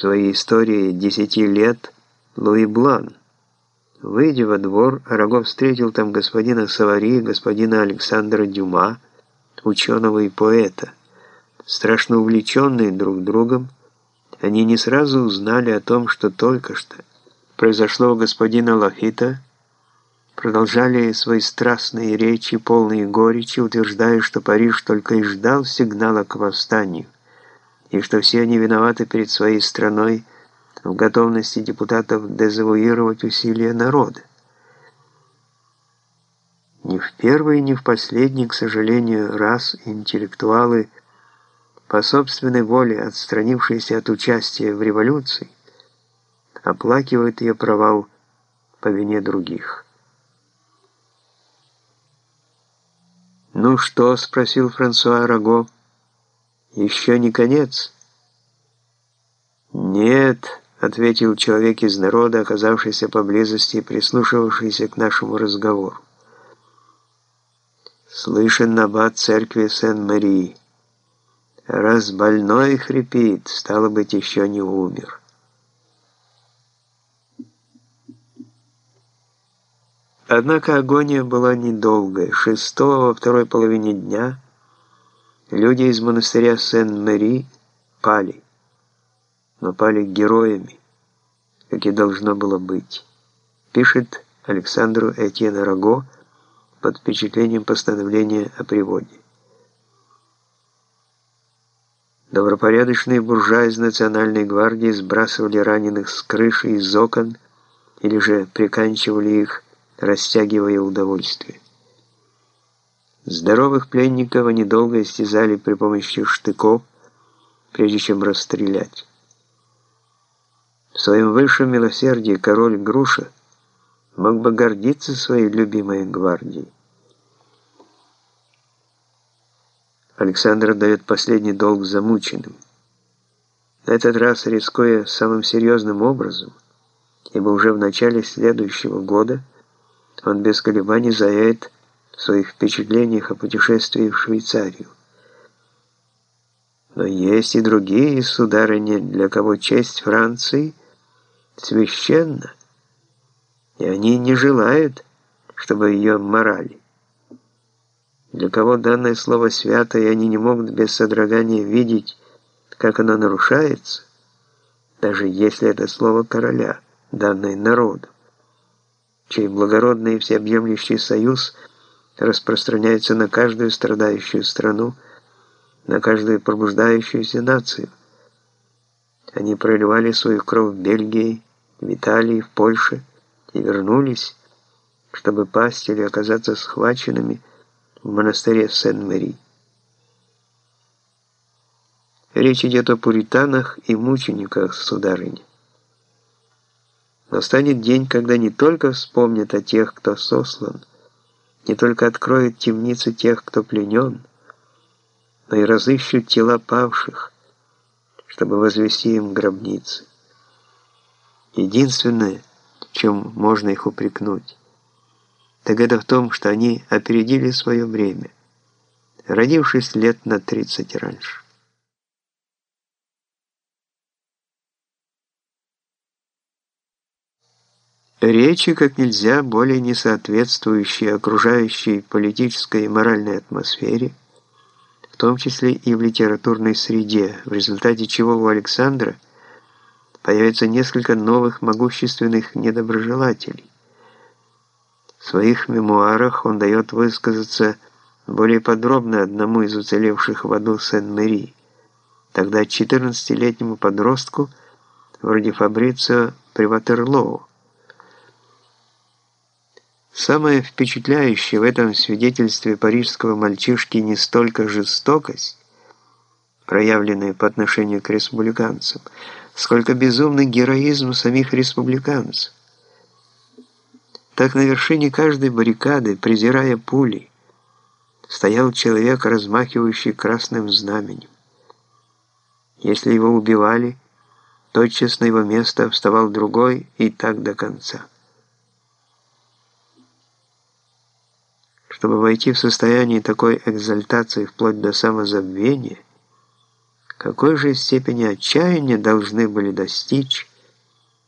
своей истории десяти лет Луи Блан. Выйдя во двор, Рогов встретил там господина Савари, господина Александра Дюма, ученого и поэта. Страшно увлеченные друг другом, они не сразу узнали о том, что только что произошло у господина Лафита, продолжали свои страстные речи, полные горечи, утверждая, что Париж только и ждал сигнала к восстанию, и что все они виноваты перед своей страной в готовности депутатов дезавуировать усилия народа. Ни в первый, ни в последний, к сожалению, раз интеллектуалы, по собственной воле отстранившиеся от участия в революции, оплакивают ее провал по вине других. «Ну что?» — спросил Франсуа Раго. «Еще не конец?» «Нет», — ответил человек из народа, оказавшийся поблизости и прислушивавшийся к нашему разговору. «Слышен набат церкви Сен-Марии. Раз больной хрипит, стало быть, еще не умер». Однако агония была недолгой. Шестого во второй половине дня люди из монастыря Сен-Мэри пали, но пали героями, как и должно было быть, пишет Александру Этьена Раго под впечатлением постановления о приводе. Добропорядочные буржуа из Национальной гвардии сбрасывали раненых с крыши из окон или же приканчивали их растягивая удовольствие. Здоровых пленников они долго истязали при помощи штыков, прежде чем расстрелять. В своем высшем милосердии король Груша мог бы гордиться своей любимой гвардией. Александр дает последний долг замученным. На этот раз рискуя самым серьезным образом, ибо уже в начале следующего года он без колебаний заявит своих впечатлениях о путешествии в Швейцарию. Но есть и другие, сударыни, для кого честь Франции священна, и они не желают, чтобы ее морали. Для кого данное слово свято, и они не могут без содрогания видеть, как оно нарушается, даже если это слово короля, данное народу чей благородный и всеобъемлющий союз распространяется на каждую страдающую страну, на каждую пробуждающуюся нацию. Они проливали свою кровь в Бельгии, в Италии, в Польше и вернулись, чтобы пасть или оказаться схваченными в монастыре Сен-Мэри. Речь идет о пуританах и мучениках, сударыни. Настанет день, когда не только вспомнят о тех, кто сослан, не только откроют темницы тех, кто пленен, но и разыщут тела павших, чтобы возвести им гробницы. Единственное, чем можно их упрекнуть, так это в том, что они опередили свое время, родившись лет на 30 раньше. Речи как нельзя более не соответствующие окружающей политической и моральной атмосфере, в том числе и в литературной среде, в результате чего у Александра появится несколько новых могущественных недоброжелателей. В своих мемуарах он дает высказаться более подробно одному из уцелевших в аду Сен-Мэри, тогда 14-летнему подростку, вроде Фабрицио Приватерлоу, Самое впечатляющее в этом свидетельстве парижского мальчишки не столько жестокость, проявленная по отношению к республиканцам, сколько безумный героизм самих республиканцев. Так на вершине каждой баррикады, презирая пули, стоял человек, размахивающий красным знаменем. Если его убивали, тотчас на его место вставал другой и так до конца. Чтобы войти в состояние такой экзальтации вплоть до самозабвения, Какой же степени отчаяния должны были достичь